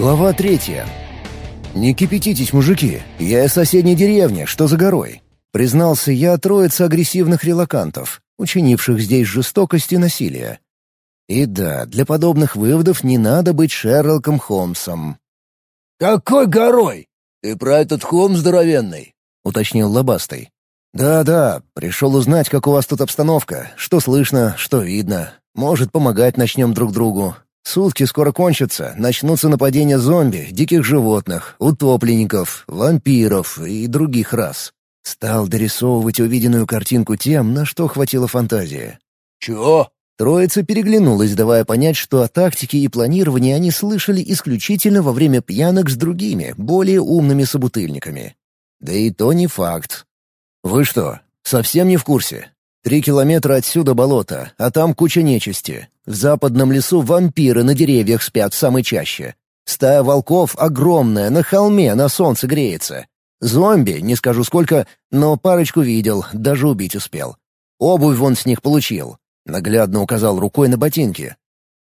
Глава третья. «Не кипятитесь, мужики, я из соседней деревни, что за горой?» Признался я троице агрессивных релакантов, учинивших здесь жестокость и насилие. И да, для подобных выводов не надо быть Шерлоком Холмсом. «Какой горой? Ты про этот холм здоровенный?» — уточнил Лобастый. «Да-да, пришел узнать, как у вас тут обстановка, что слышно, что видно. Может, помогать начнем друг другу. Сутки скоро кончатся, начнутся нападения зомби, диких животных, утопленников, вампиров и других рас. Стал дорисовывать увиденную картинку тем, на что хватило фантазии. «Чё?» Троица переглянулась, давая понять, что о тактике и планировании они слышали исключительно во время пьянок с другими, более умными собутыльниками. Да и то не факт. «Вы что, совсем не в курсе? Три километра отсюда болото, а там куча нечисти. В западном лесу вампиры на деревьях спят самой чаще. Стая волков огромная, на холме на солнце греется. Зомби, не скажу сколько, но парочку видел, даже убить успел. Обувь вон с них получил. Наглядно указал рукой на ботинки.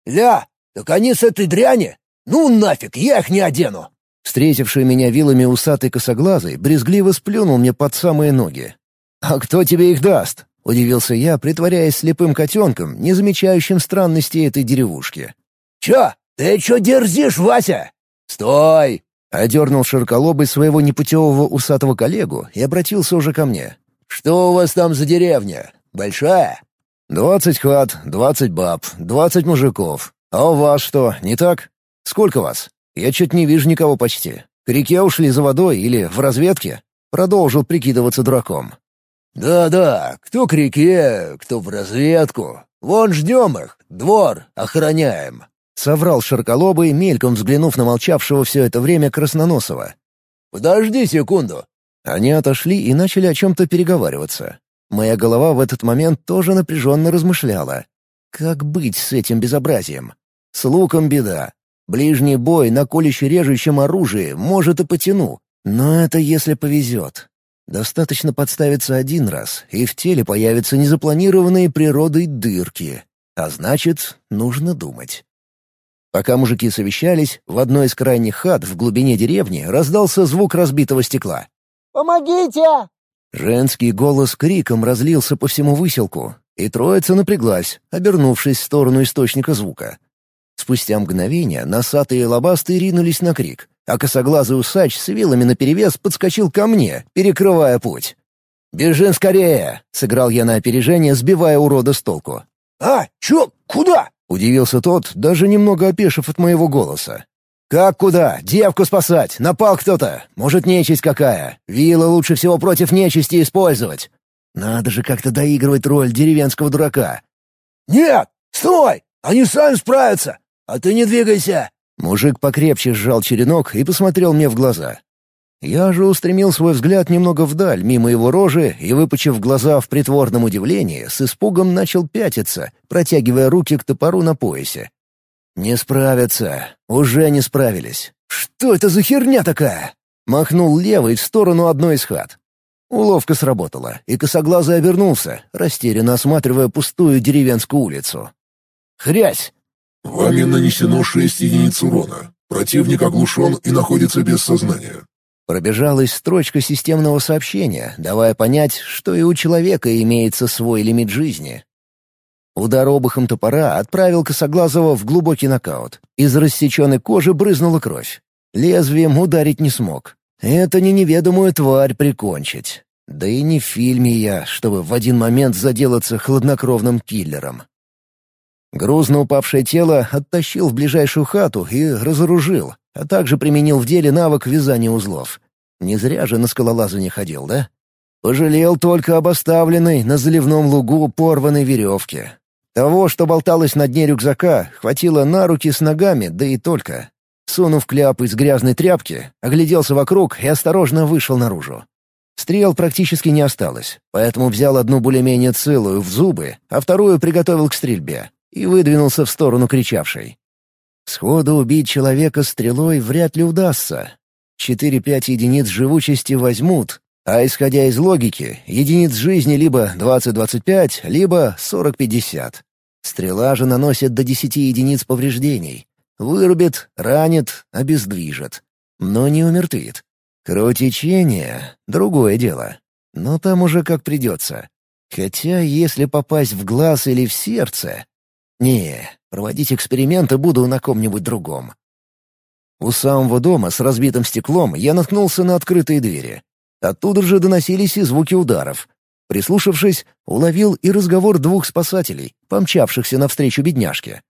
«Ля, так они с этой дряни? Ну нафиг, я их не одену!» Встретивший меня вилами усатый косоглазый брезгливо сплюнул мне под самые ноги. «А кто тебе их даст? — удивился я, притворяясь слепым котенком, не замечающим странностей этой деревушки. «Чё? Ты чё дерзишь, Вася? Стой!» — одернул широколобый своего непутевого усатого коллегу и обратился уже ко мне. «Что у вас там за деревня? Большая?» «Двадцать хат, двадцать баб, двадцать мужиков. А у вас что, не так? Сколько вас? Я чуть не вижу никого почти. К реке ушли за водой или в разведке?» Продолжил прикидываться дураком. «Да-да, кто к реке, кто в разведку. Вон ждем их, двор охраняем», — соврал Ширколобый, мельком взглянув на молчавшего все это время Красноносова. «Подожди секунду». Они отошли и начали о чем-то переговариваться. Моя голова в этот момент тоже напряженно размышляла. Как быть с этим безобразием? С луком беда. Ближний бой на колюще-режущем оружии, может, и потяну. Но это если повезет. Достаточно подставиться один раз, и в теле появятся незапланированные природой дырки. А значит, нужно думать. Пока мужики совещались, в одной из крайних хат в глубине деревни раздался звук разбитого стекла. «Помогите!» Женский голос криком разлился по всему выселку, и троица напряглась, обернувшись в сторону источника звука. Спустя мгновение носатые лобастые ринулись на крик, а косоглазый усач с вилами наперевес подскочил ко мне, перекрывая путь. «Бежим скорее!» — сыграл я на опережение, сбивая урода с толку. «А, чё? Куда?» — удивился тот, даже немного опешив от моего голоса. «Как куда? Девку спасать! Напал кто-то! Может, нечисть какая? Вилла лучше всего против нечисти использовать. Надо же как-то доигрывать роль деревенского дурака». «Нет! Стой! Они сами справятся! А ты не двигайся!» Мужик покрепче сжал черенок и посмотрел мне в глаза. Я же устремил свой взгляд немного вдаль, мимо его рожи, и, выпучив глаза в притворном удивлении, с испугом начал пятиться, протягивая руки к топору на поясе. «Не справятся. Уже не справились. Что это за херня такая?» Махнул левой в сторону одной из хат. Уловка сработала, и косоглазый обернулся, растерянно осматривая пустую деревенскую улицу. «Хрясь!» Вами нанесено шесть единиц урона. Противник оглушен и находится без сознания. Пробежалась строчка системного сообщения, давая понять, что и у человека имеется свой лимит жизни. Удар обухом топора отправил Косоглазого в глубокий нокаут. Из рассеченной кожи брызнула кровь. Лезвием ударить не смог. Это не неведомую тварь прикончить. Да и не в фильме я, чтобы в один момент заделаться хладнокровным киллером. Грузно упавшее тело оттащил в ближайшую хату и разоружил, а также применил в деле навык вязания узлов. Не зря же на скалолазание ходил, да? Пожалел только об оставленной на заливном лугу порванной веревке. Того, что болталось на дне рюкзака, хватило на руки с ногами, да и только. Сунув кляп из грязной тряпки, огляделся вокруг и осторожно вышел наружу. Стрел практически не осталось, поэтому взял одну более-менее целую в зубы, а вторую приготовил к стрельбе и выдвинулся в сторону кричавшей. Сходу убить человека стрелой вряд ли удастся. Четыре-пять единиц живучести возьмут, а исходя из логики, единиц жизни либо 20-25, либо 40-50. Стрела же наносит до 10 единиц повреждений. Вырубит, ранит, обездвижит. Но не умертвит. Кровотечение — другое дело. Но там уже как придется. Хотя если попасть в глаз или в сердце... Не, проводить эксперименты буду на ком-нибудь другом. У самого дома с разбитым стеклом я наткнулся на открытые двери. Оттуда же доносились и звуки ударов. Прислушавшись, уловил и разговор двух спасателей, помчавшихся навстречу бедняжке.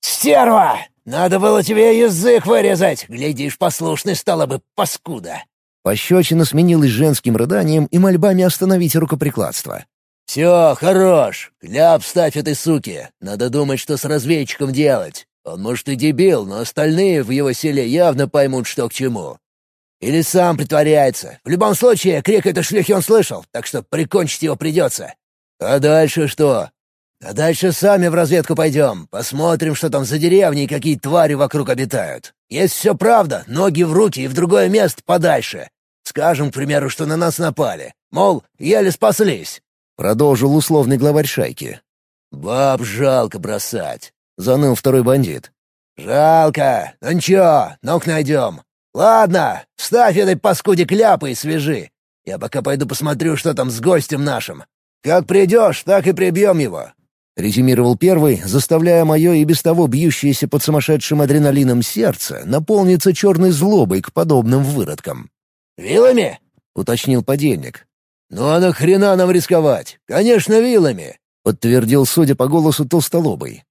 «Стерва! Надо было тебе язык вырезать! Глядишь, послушный стала бы паскуда!» Пощечина сменилась женским рыданием и мольбами остановить рукоприкладство. «Все, хорош! Кляп ставь этой суки! Надо думать, что с разведчиком делать. Он, может, и дебил, но остальные в его селе явно поймут, что к чему. Или сам притворяется. В любом случае, крик этой шлюхи он слышал, так что прикончить его придется. А дальше что? А дальше сами в разведку пойдем. Посмотрим, что там за деревни и какие твари вокруг обитают. Есть все правда, ноги в руки и в другое место подальше. Скажем, к примеру, что на нас напали. Мол, еле спаслись. Продолжил условный главарь шайки. «Баб жалко бросать», — заныл второй бандит. «Жалко. Ну ничего, ног найдем. Ладно, ставь этой паскуде кляпы и свяжи. Я пока пойду посмотрю, что там с гостем нашим. Как придешь, так и прибьем его». Резюмировал первый, заставляя мое и без того бьющееся под сумасшедшим адреналином сердце наполниться черной злобой к подобным выродкам. «Вилами?» — уточнил подельник. «Ну а нахрена нам рисковать? Конечно, вилами!» — подтвердил, судя по голосу, толстолобый.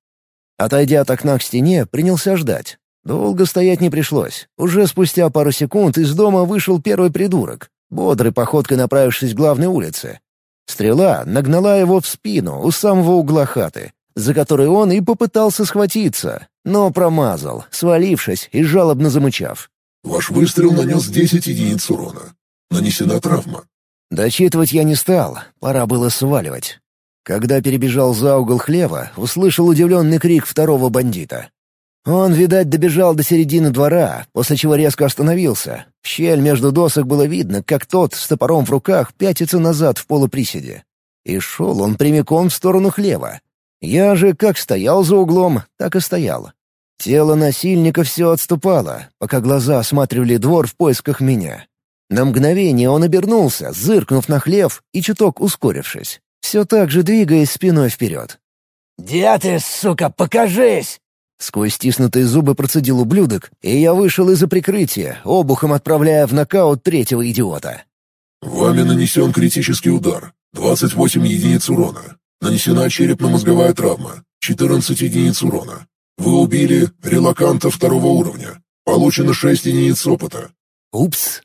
Отойдя от окна к стене, принялся ждать. Долго стоять не пришлось. Уже спустя пару секунд из дома вышел первый придурок, бодрой походкой направившись к главной улице. Стрела нагнала его в спину у самого угла хаты, за которой он и попытался схватиться, но промазал, свалившись и жалобно замычав. «Ваш выстрел нанес 10 единиц урона. Нанесена травма. Дочитывать я не стал, пора было сваливать. Когда перебежал за угол хлева, услышал удивленный крик второго бандита. Он, видать, добежал до середины двора, после чего резко остановился. В щель между досок было видно, как тот с топором в руках пятится назад в полуприседе. И шел он прямиком в сторону хлева. Я же как стоял за углом, так и стоял. Тело насильника все отступало, пока глаза осматривали двор в поисках меня. На мгновение он обернулся, зыркнув на хлев и чуток ускорившись, все так же двигаясь спиной вперед. «Где ты, сука, покажись!» Сквозь стиснутые зубы процедил ублюдок, и я вышел из-за прикрытия, обухом отправляя в нокаут третьего идиота. «Вами нанесен критический удар. 28 единиц урона. Нанесена черепно-мозговая травма. 14 единиц урона. Вы убили релаканта второго уровня. Получено 6 единиц опыта». «Упс!»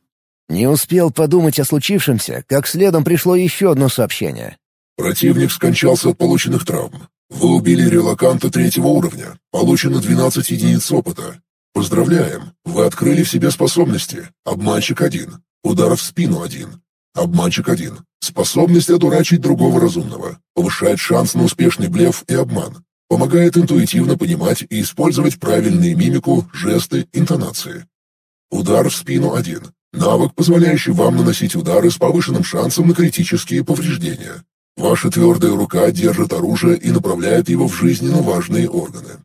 Не успел подумать о случившемся, как следом пришло еще одно сообщение. Противник скончался от полученных травм. Вы убили релаканта третьего уровня. Получено 12 единиц опыта. Поздравляем, вы открыли в себе способности. Обманщик 1. Удар в спину 1. Обманщик 1. Способность одурачить другого разумного. Повышает шанс на успешный блеф и обман. Помогает интуитивно понимать и использовать правильные мимику, жесты, интонации. Удар в спину 1. Навык, позволяющий вам наносить удары с повышенным шансом на критические повреждения. Ваша твердая рука держит оружие и направляет его в жизненно важные органы.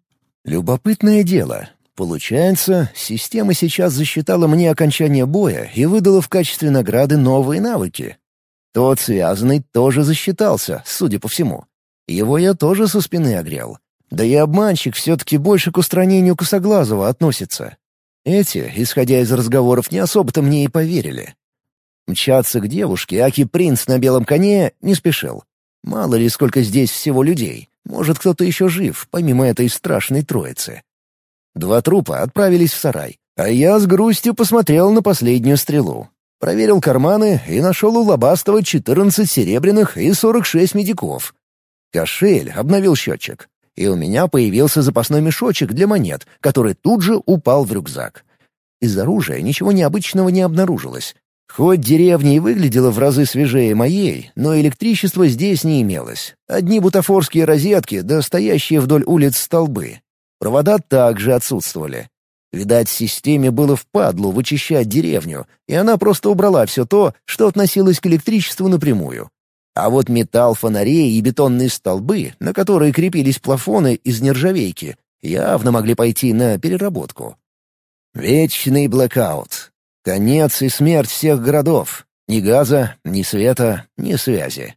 Любопытное дело. Получается, система сейчас засчитала мне окончание боя и выдала в качестве награды новые навыки. Тот связанный тоже засчитался, судя по всему. Его я тоже со спины огрел. Да и обманщик все-таки больше к устранению Косоглазого относится. Эти, исходя из разговоров, не особо-то мне и поверили. Мчаться к девушке Аки-принц на белом коне не спешил. Мало ли, сколько здесь всего людей. Может, кто-то еще жив, помимо этой страшной троицы. Два трупа отправились в сарай, а я с грустью посмотрел на последнюю стрелу. Проверил карманы и нашел у Лобастова 14 серебряных и 46 медиков. Кошель обновил счетчик и у меня появился запасной мешочек для монет, который тут же упал в рюкзак. Из оружия ничего необычного не обнаружилось. Хоть деревня и выглядела в разы свежее моей, но электричества здесь не имелось. Одни бутафорские розетки, да стоящие вдоль улиц столбы. Провода также отсутствовали. Видать, системе было впадлу вычищать деревню, и она просто убрала все то, что относилось к электричеству напрямую. А вот металл фонарей и бетонные столбы, на которые крепились плафоны из нержавейки, явно могли пойти на переработку. Вечный блэкаут. Конец и смерть всех городов. Ни газа, ни света, ни связи.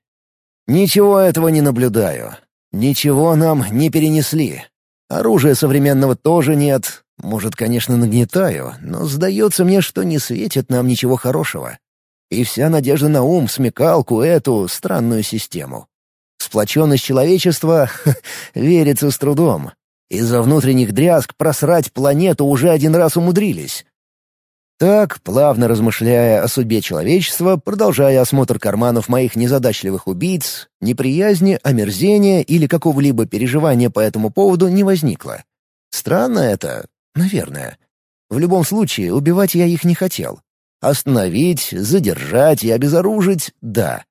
Ничего этого не наблюдаю. Ничего нам не перенесли. Оружия современного тоже нет. Может, конечно, нагнетаю, но сдается мне, что не светит нам ничего хорошего. И вся надежда на ум, смекалку, эту странную систему. Сплоченность человечества верится с трудом. Из-за внутренних дрязг просрать планету уже один раз умудрились. Так, плавно размышляя о судьбе человечества, продолжая осмотр карманов моих незадачливых убийц, неприязни, омерзения или какого-либо переживания по этому поводу не возникло. Странно это, наверное. В любом случае, убивать я их не хотел. Остановить, задержать и обезоружить — да.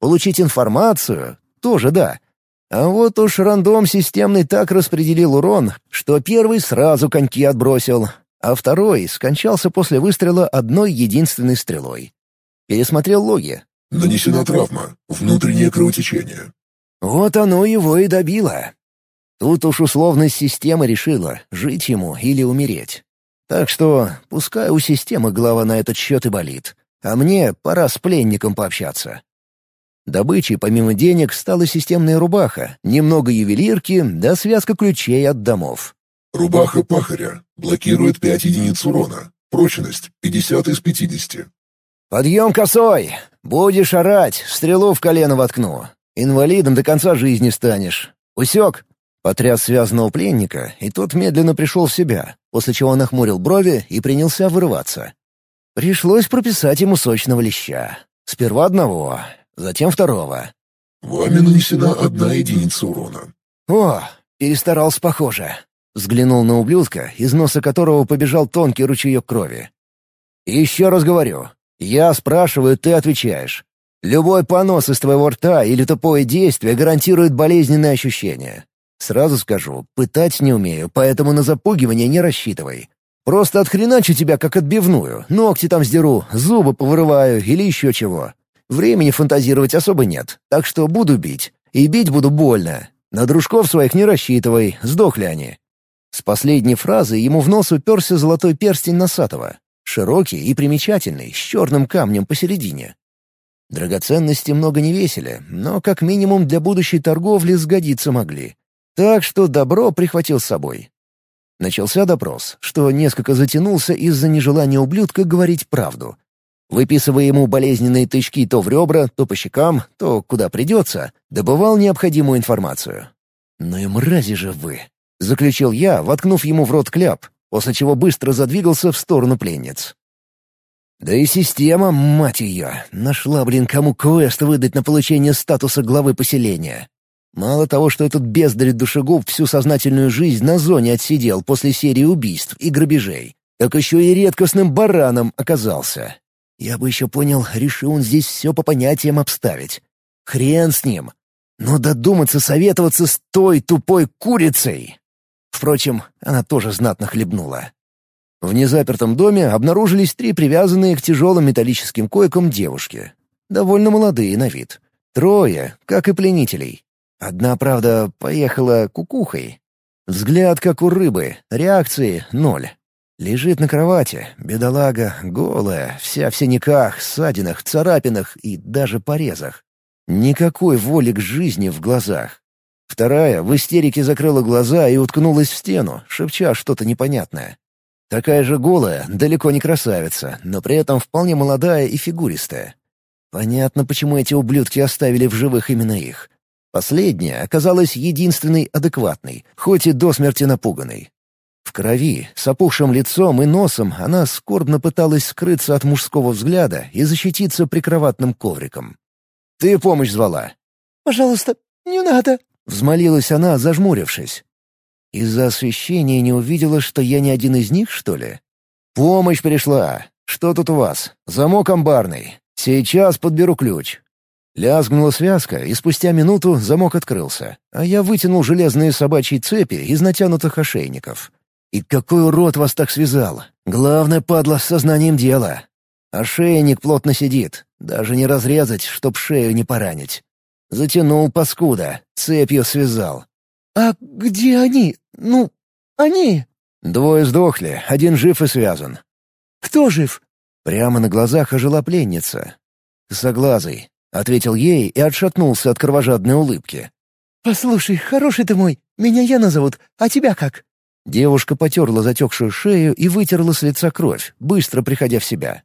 Получить информацию — тоже да. А вот уж рандом системный так распределил урон, что первый сразу коньки отбросил, а второй скончался после выстрела одной единственной стрелой. Пересмотрел логи. Нанесена травма, внутреннее кровотечение. Вот оно его и добило. Тут уж условность системы решила, жить ему или умереть. Так что пускай у системы голова на этот счет и болит, а мне пора с пленником пообщаться. Добычей помимо денег стала системная рубаха, немного ювелирки да связка ключей от домов. Рубаха пахаря. Блокирует 5 единиц урона. Прочность 50 из 50. «Подъем косой! Будешь орать, стрелу в колено воткну. Инвалидом до конца жизни станешь. Усек?» Потряс связанного пленника, и тот медленно пришел в себя, после чего нахмурил брови и принялся вырываться. Пришлось прописать ему сочного леща. Сперва одного, затем второго. «Вами нанесена одна единица урона». «О, перестарался, похоже. Взглянул на ублюдка, из носа которого побежал тонкий ручеек крови. «Еще раз говорю. Я спрашиваю, ты отвечаешь. Любой понос из твоего рта или тупое действие гарантирует болезненные ощущения. Сразу скажу, пытать не умею, поэтому на запугивание не рассчитывай. Просто отхреначу тебя как отбивную, ногти там сдеру, зубы повырываю или еще чего. Времени фантазировать особо нет, так что буду бить. И бить буду больно. На дружков своих не рассчитывай, сдохли они. С последней фразы ему в нос уперся золотой перстень Носатого. Широкий и примечательный, с черным камнем посередине. Драгоценности много не весили, но как минимум для будущей торговли сгодиться могли. Так что добро прихватил с собой. Начался допрос, что несколько затянулся из-за нежелания ублюдка говорить правду. Выписывая ему болезненные тычки то в ребра, то по щекам, то куда придется, добывал необходимую информацию. «Ну и мрази же вы!» — заключил я, воткнув ему в рот кляп, после чего быстро задвигался в сторону пленниц. Да и система, мать ее, нашла, блин, кому квест выдать на получение статуса главы поселения. Мало того, что этот бездарь душегуб всю сознательную жизнь на зоне отсидел после серии убийств и грабежей, так еще и редкостным бараном оказался. Я бы еще понял, решил он здесь все по понятиям обставить. Хрен с ним. Но додуматься советоваться с той тупой курицей Впрочем, она тоже знатно хлебнула. В незапертом доме обнаружились три привязанные к тяжелым металлическим койкам девушки. Довольно молодые на вид. Трое, как и пленителей. Одна, правда, поехала кукухой. Взгляд, как у рыбы, реакции — ноль. Лежит на кровати, бедолага, голая, вся в синяках, ссадинах, царапинах и даже порезах. Никакой воли к жизни в глазах. Вторая в истерике закрыла глаза и уткнулась в стену, шепча что-то непонятное. Такая же голая, далеко не красавица, но при этом вполне молодая и фигуристая. Понятно, почему эти ублюдки оставили в живых именно их. Последняя оказалась единственной адекватной, хоть и до смерти напуганной. В крови, с опухшим лицом и носом она скорбно пыталась скрыться от мужского взгляда и защититься прикроватным ковриком. «Ты помощь звала?» «Пожалуйста, не надо», Взмолилась она, зажмурившись. Из-за освещения не увидела, что я не один из них, что ли? «Помощь пришла. Что тут у вас? Замок амбарный. Сейчас подберу ключ». Лязгнула связка, и спустя минуту замок открылся, а я вытянул железные собачьи цепи из натянутых ошейников. «И какой урод вас так связал? Главное, падла, с сознанием дела. Ошейник плотно сидит, даже не разрезать, чтоб шею не поранить. Затянул паскуда, цепью связал. «А где они? Ну, Они!» Двое сдохли, один жив и связан. «Кто жив?» Прямо на глазах ожила пленница. «Косоглазый», — ответил ей и отшатнулся от кровожадной улыбки. «Послушай, хороший ты мой, меня Яна зовут, а тебя как?» Девушка потерла затекшую шею и вытерла с лица кровь, быстро приходя в себя.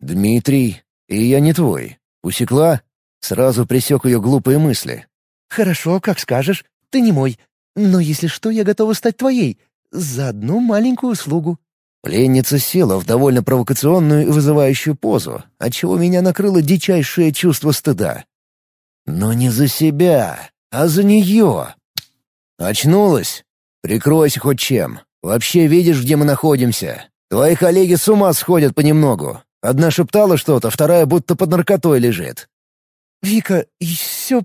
«Дмитрий, и я не твой. Усекла?» Сразу пресек ее глупые мысли. «Хорошо, как скажешь. Ты не мой. Но если что, я готова стать твоей. За одну маленькую услугу». Пленница села в довольно провокационную и вызывающую позу, отчего меня накрыло дичайшее чувство стыда. Но не за себя, а за нее. Очнулась? Прикройся хоть чем. Вообще видишь, где мы находимся. Твои коллеги с ума сходят понемногу. Одна шептала что-то, вторая будто под наркотой лежит. «Вика, все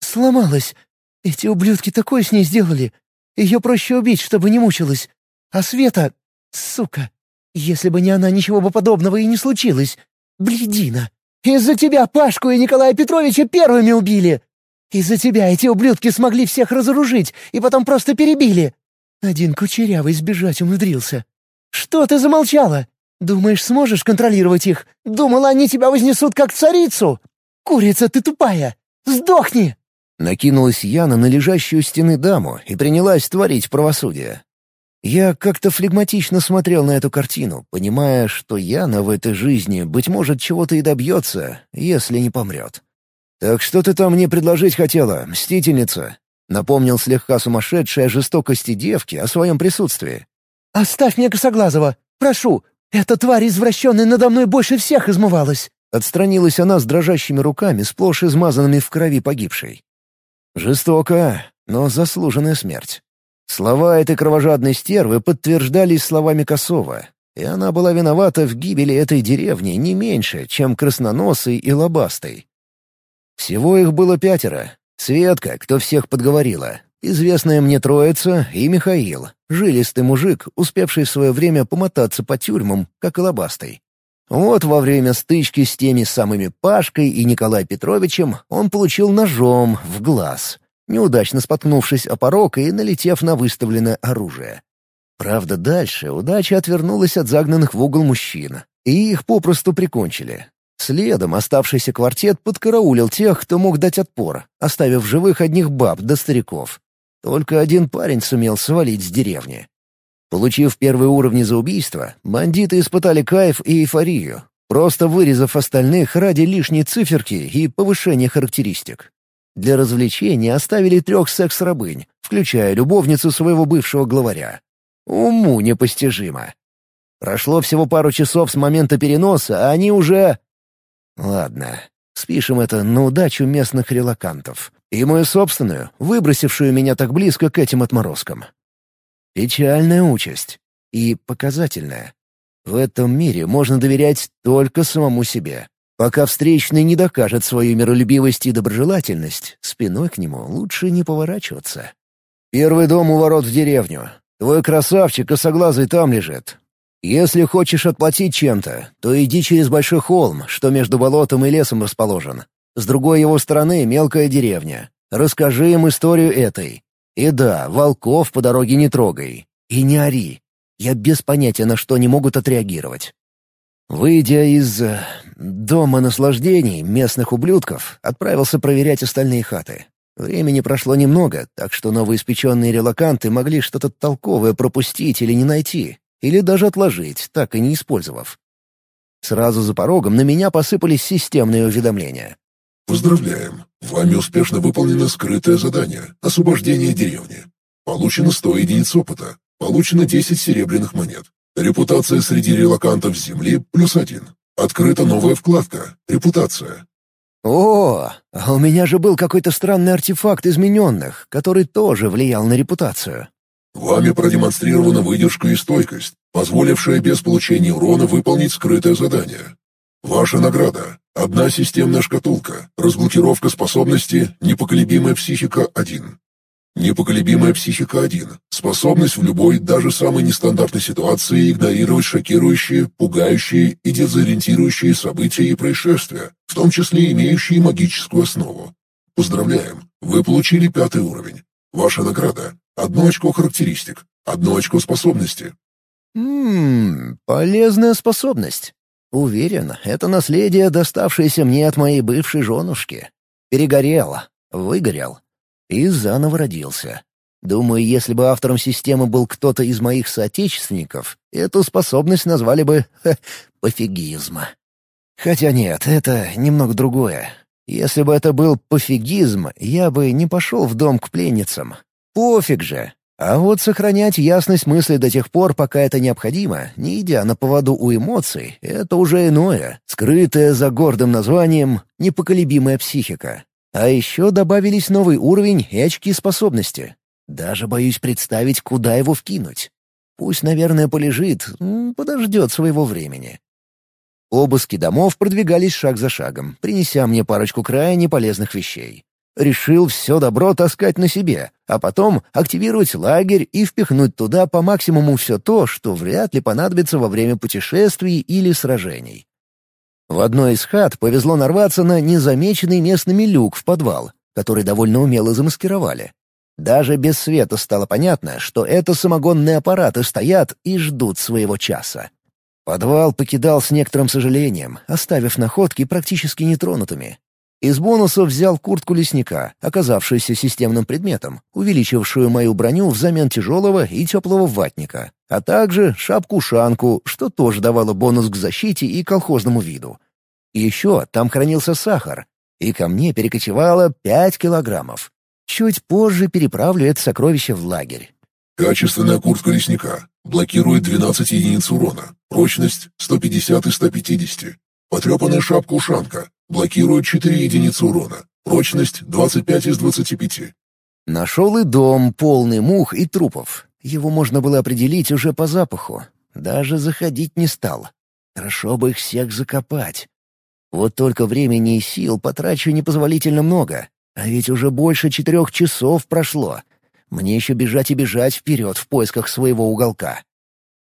сломалось. Эти ублюдки такое с ней сделали. Ее проще убить, чтобы не мучилась. А Света... Сука! Если бы не она, ничего бы подобного и не случилось. Бледина! Из-за тебя Пашку и Николая Петровича первыми убили! Из-за тебя эти ублюдки смогли всех разоружить и потом просто перебили. Один кучерявый сбежать умудрился. Что ты замолчала? Думаешь, сможешь контролировать их? Думала, они тебя вознесут как царицу? Курица ты тупая! Сдохни!» Накинулась Яна на лежащую стены даму и принялась творить правосудие. Я как-то флегматично смотрел на эту картину, понимая, что Яна в этой жизни, быть может, чего-то и добьется, если не помрет. «Так что ты там мне предложить хотела, мстительница?» Напомнил слегка сумасшедшей о жестокости девки о своем присутствии. «Оставь мне Косоглазого! Прошу! Эта тварь извращенная надо мной больше всех измывалась!» Отстранилась она с дрожащими руками, сплошь измазанными в крови погибшей. Жестоко, но заслуженная смерть. Слова этой кровожадной стервы подтверждались словами Косова, и она была виновата в гибели этой деревни не меньше, чем красноносый и лобастый. Всего их было пятеро. Светка, кто всех подговорила, известная мне троица и Михаил, жилистый мужик, успевший в свое время помотаться по тюрьмам, как и лобастый. Вот во время стычки с теми самыми Пашкой и Николаем Петровичем он получил ножом в глаз, неудачно споткнувшись о порог и налетев на выставленное оружие. Правда, дальше удача отвернулась от загнанных в угол мужчин, и их попросту прикончили. Следом оставшийся квартет подкараулил тех, кто мог дать отпор, оставив живых одних баб до стариков. Только один парень сумел свалить с деревни. Получив первые уровни за убийство, бандиты испытали кайф и эйфорию, просто вырезав остальных ради лишней циферки и повышения характеристик. Для развлечения оставили трех секс-рабынь, включая любовницу своего бывшего главаря. Уму непостижимо. Прошло всего пару часов с момента переноса, а они уже... Ладно, спишем это на удачу местных релакантов. И мою собственную, выбросившую меня так близко к этим отморозкам. Печальная участь. И показательная. В этом мире можно доверять только самому себе. Пока встречный не докажет свою миролюбивость и доброжелательность, спиной к нему лучше не поворачиваться. «Первый дом у ворот в деревню. Твой красавчик косоглазый там лежит. Если хочешь отплатить чем-то, то иди через большой холм, что между болотом и лесом расположен. С другой его стороны мелкая деревня. Расскажи им историю этой. И да, волков по дороге не трогай. И не ори. Я без понятия, на что они могут отреагировать. Выйдя из... Э, дома наслаждений местных ублюдков, отправился проверять остальные хаты. Времени прошло немного, так что новоиспеченные релаканты могли что-то толковое пропустить или не найти, или даже отложить, так и не использовав. Сразу за порогом на меня посыпались системные уведомления. «Поздравляем! Вами успешно выполнено скрытое задание — освобождение деревни. Получено 100 единиц опыта, получено 10 серебряных монет. Репутация среди релакантов Земли плюс один. Открыта новая вкладка «Репутация». О, а у меня же был какой-то странный артефакт измененных, который тоже влиял на репутацию. Вами продемонстрирована выдержка и стойкость, позволившая без получения урона выполнить скрытое задание. Ваша награда — одна системная шкатулка, разблокировка способности «Непоколебимая психика 1». Непоколебимая психика 1. Способность в любой, даже самой нестандартной ситуации игнорировать шокирующие, пугающие и дезориентирующие события и происшествия, в том числе имеющие магическую основу. Поздравляем, вы получили пятый уровень. Ваша награда – одно очко характеристик, Одно очко способности. Ммм, полезная способность. Уверен, это наследие, доставшееся мне от моей бывшей женушки. Перегорел, выгорел и заново родился. Думаю, если бы автором системы был кто-то из моих соотечественников, эту способность назвали бы ха, пофигизм. Хотя нет, это немного другое. Если бы это был пофигизм, я бы не пошел в дом к пленницам. Пофиг же. А вот сохранять ясность мысли до тех пор, пока это необходимо, не идя на поводу у эмоций, это уже иное, скрытое за гордым названием «непоколебимая психика». А еще добавились новый уровень и очки способности. Даже боюсь представить, куда его вкинуть. Пусть, наверное, полежит, подождет своего времени. Обыски домов продвигались шаг за шагом, принеся мне парочку крайне полезных вещей. Решил все добро таскать на себе, а потом активировать лагерь и впихнуть туда по максимуму все то, что вряд ли понадобится во время путешествий или сражений. В одной из хат повезло нарваться на незамеченный местными люк в подвал, который довольно умело замаскировали. Даже без света стало понятно, что это самогонные аппараты стоят и ждут своего часа. Подвал покидал с некоторым сожалением, оставив находки практически нетронутыми. Из бонусов взял куртку лесника, оказавшуюся системным предметом, увеличившую мою броню взамен тяжелого и теплого ватника, а также шапку-ушанку, что тоже давало бонус к защите и колхозному виду. И еще там хранился сахар, и ко мне перекочевало пять килограммов. Чуть позже переправлю это сокровище в лагерь. Качественная куртка лесника. Блокирует 12 единиц урона. Прочность 150 из 150. Потрепанная шапка-ушанка. Блокирует 4 единицы урона. Прочность 25 из 25. Нашел и дом, полный мух и трупов. Его можно было определить уже по запаху. Даже заходить не стал. Хорошо бы их всех закопать. Вот только времени и сил потрачу непозволительно много. А ведь уже больше четырех часов прошло. Мне еще бежать и бежать вперед в поисках своего уголка.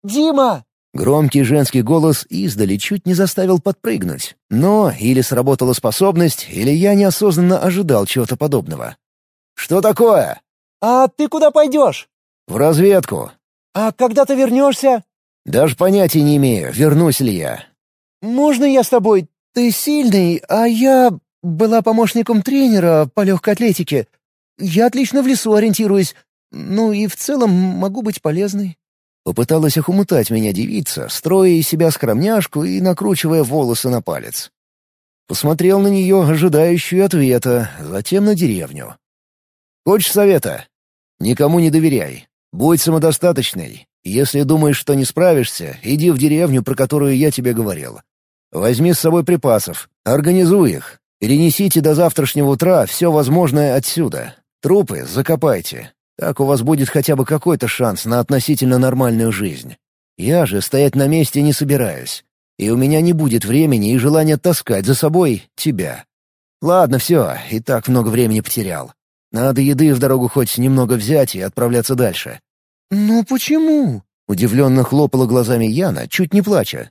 «Дима!» Громкий женский голос издали чуть не заставил подпрыгнуть. Но или сработала способность, или я неосознанно ожидал чего-то подобного. «Что такое?» «А ты куда пойдешь?» «В разведку». «А когда ты вернешься?» «Даже понятия не имею, вернусь ли я». «Можно я с тобой? Ты сильный, а я была помощником тренера по легкой атлетике. Я отлично в лесу ориентируюсь. Ну и в целом могу быть полезной». Попыталась охомутать меня девица, строя из себя скромняшку и накручивая волосы на палец. Посмотрел на нее, ожидающую ответа, затем на деревню. «Хочешь совета? Никому не доверяй. Будь самодостаточной. Если думаешь, что не справишься, иди в деревню, про которую я тебе говорил. Возьми с собой припасов, организуй их. Перенесите до завтрашнего утра все возможное отсюда. Трупы закопайте. Так у вас будет хотя бы какой-то шанс на относительно нормальную жизнь. Я же стоять на месте не собираюсь. И у меня не будет времени и желания таскать за собой тебя. Ладно, все, и так много времени потерял. Надо еды в дорогу хоть немного взять и отправляться дальше». «Ну почему?» — удивленно хлопала глазами Яна, чуть не плача.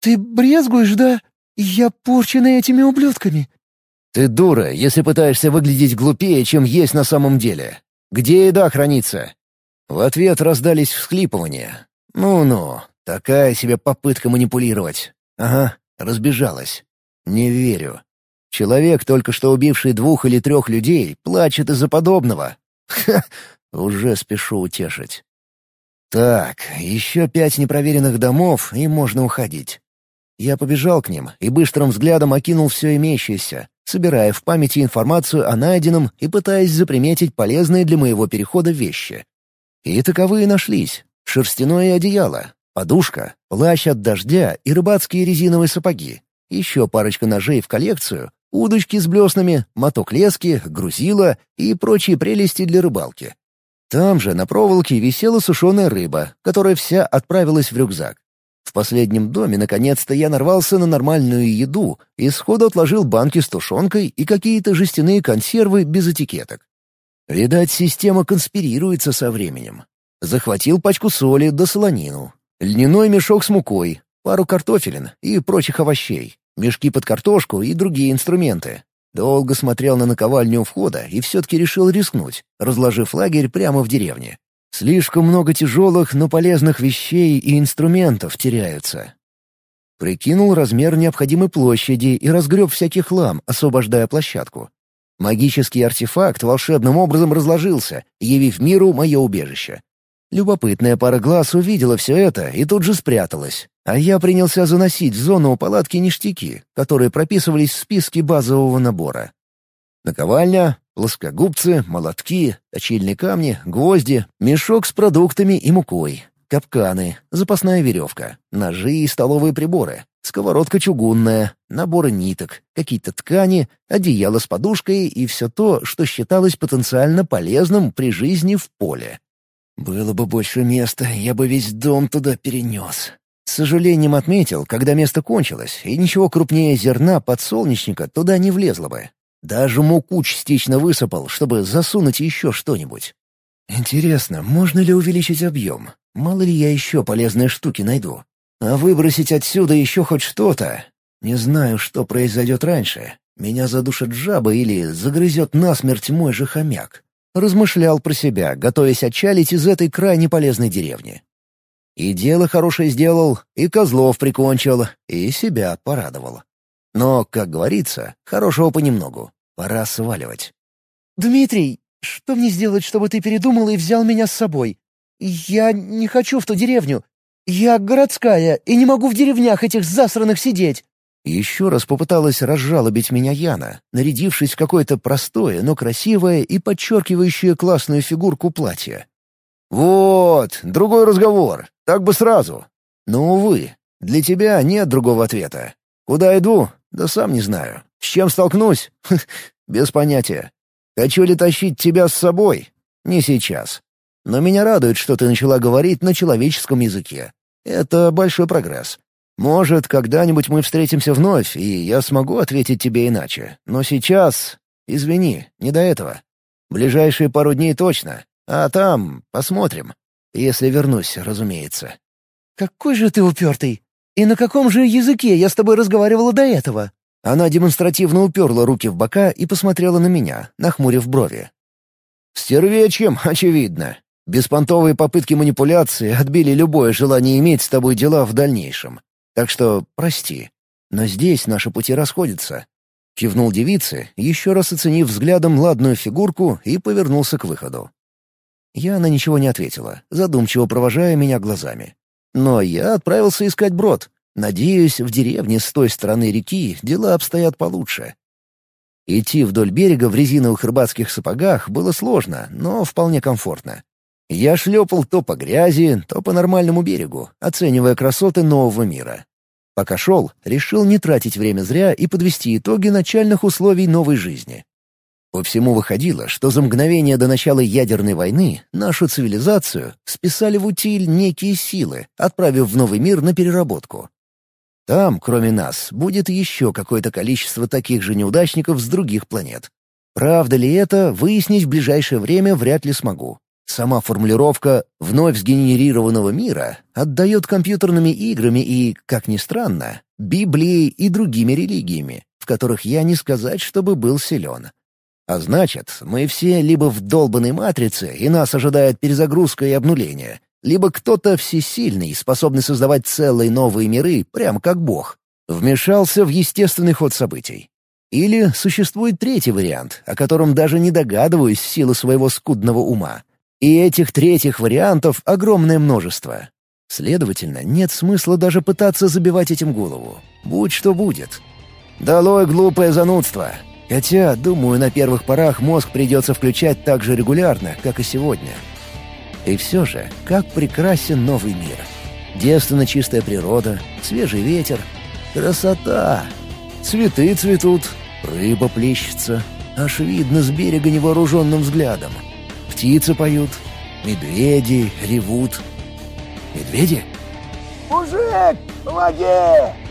«Ты брезгуешь, да? Я порчена этими ублюдками». «Ты дура, если пытаешься выглядеть глупее, чем есть на самом деле. Где еда хранится?» В ответ раздались всхлипывания. «Ну-ну, такая себе попытка манипулировать. Ага, разбежалась. Не верю. Человек, только что убивший двух или трех людей, плачет из-за подобного. Ха, уже спешу утешить. Так, еще пять непроверенных домов, и можно уходить. Я побежал к ним и быстрым взглядом окинул все имеющееся, собирая в памяти информацию о найденном и пытаясь заприметить полезные для моего перехода вещи. И таковые нашлись. Шерстяное одеяло, подушка, плащ от дождя и рыбацкие резиновые сапоги. Еще парочка ножей в коллекцию, удочки с блеснами, моток лески, грузила и прочие прелести для рыбалки. Там же на проволоке висела сушеная рыба, которая вся отправилась в рюкзак. В последнем доме наконец-то я нарвался на нормальную еду и сходу отложил банки с тушенкой и какие-то жестяные консервы без этикеток. Видать, система конспирируется со временем. Захватил пачку соли да солонину, льняной мешок с мукой, пару картофелин и прочих овощей, мешки под картошку и другие инструменты. Долго смотрел на наковальню у входа и все-таки решил рискнуть, разложив лагерь прямо в деревне. Слишком много тяжелых, но полезных вещей и инструментов теряются. Прикинул размер необходимой площади и разгреб всякий хлам, освобождая площадку. Магический артефакт волшебным образом разложился, явив миру мое убежище. Любопытная пара глаз увидела все это и тут же спряталась, а я принялся заносить в зону палатки ништяки, которые прописывались в списке базового набора. Наковальня, плоскогубцы, молотки, точильные камни, гвозди, мешок с продуктами и мукой, капканы, запасная веревка, ножи и столовые приборы, сковородка чугунная, наборы ниток, какие-то ткани, одеяло с подушкой и все то, что считалось потенциально полезным при жизни в поле. Было бы больше места, я бы весь дом туда перенес. С сожалением отметил, когда место кончилось, и ничего крупнее зерна подсолнечника туда не влезло бы. Даже муку частично высыпал, чтобы засунуть еще что-нибудь. Интересно, можно ли увеличить объем? Мало ли я еще полезные штуки найду. А выбросить отсюда еще хоть что-то? Не знаю, что произойдет раньше. Меня задушат жаба или загрызет насмерть мой же хомяк. Размышлял про себя, готовясь отчалить из этой крайне полезной деревни. И дело хорошее сделал, и козлов прикончил, и себя порадовал. Но, как говорится, хорошего понемногу. Пора сваливать. «Дмитрий, что мне сделать, чтобы ты передумал и взял меня с собой? Я не хочу в ту деревню. Я городская и не могу в деревнях этих засранных сидеть». Еще раз попыталась разжалобить меня Яна, нарядившись в какое-то простое, но красивое и подчеркивающее классную фигурку платье. «Вот, другой разговор. Так бы сразу. Но, увы, для тебя нет другого ответа. Куда иду? Да сам не знаю. С чем столкнусь? Без понятия. Хочу ли тащить тебя с собой? Не сейчас. Но меня радует, что ты начала говорить на человеческом языке. Это большой прогресс. Может, когда-нибудь мы встретимся вновь, и я смогу ответить тебе иначе. Но сейчас... Извини, не до этого. Ближайшие пару дней точно. А там посмотрим. Если вернусь, разумеется. «Какой же ты упертый! И на каком же языке я с тобой разговаривала до этого?» Она демонстративно уперла руки в бока и посмотрела на меня, нахмурив брови. «Стервечьем, очевидно. Беспонтовые попытки манипуляции отбили любое желание иметь с тобой дела в дальнейшем. Так что прости. Но здесь наши пути расходятся». Кивнул девице, еще раз оценив взглядом ладную фигурку и повернулся к выходу. Яна ничего не ответила, задумчиво провожая меня глазами. Но я отправился искать брод. Надеюсь, в деревне с той стороны реки дела обстоят получше. Идти вдоль берега в резиновых рыбацких сапогах было сложно, но вполне комфортно. Я шлепал то по грязи, то по нормальному берегу, оценивая красоты нового мира. Пока шел, решил не тратить время зря и подвести итоги начальных условий новой жизни. По всему выходило, что за мгновение до начала ядерной войны нашу цивилизацию списали в утиль некие силы, отправив в новый мир на переработку. Там, кроме нас, будет еще какое-то количество таких же неудачников с других планет. Правда ли это, выяснить в ближайшее время вряд ли смогу. Сама формулировка «вновь сгенерированного мира» отдает компьютерными играми и, как ни странно, Библией и другими религиями, в которых я не сказать, чтобы был силен. А значит, мы все либо в долбанной матрице, и нас ожидает перезагрузка и обнуление, либо кто-то всесильный, способный создавать целые новые миры, прям как бог, вмешался в естественный ход событий. Или существует третий вариант, о котором даже не догадываюсь в силу своего скудного ума. И этих третьих вариантов огромное множество. Следовательно, нет смысла даже пытаться забивать этим голову. Будь что будет. Долой глупое занудство. Хотя, думаю, на первых порах мозг придется включать так же регулярно, как и сегодня. И все же, как прекрасен новый мир. Девственно чистая природа, свежий ветер. Красота! Цветы цветут, рыба плещется. Аж видно с берега невооруженным взглядом. Птицы поют, медведи ревут. Медведи? «Мужик, помоги!»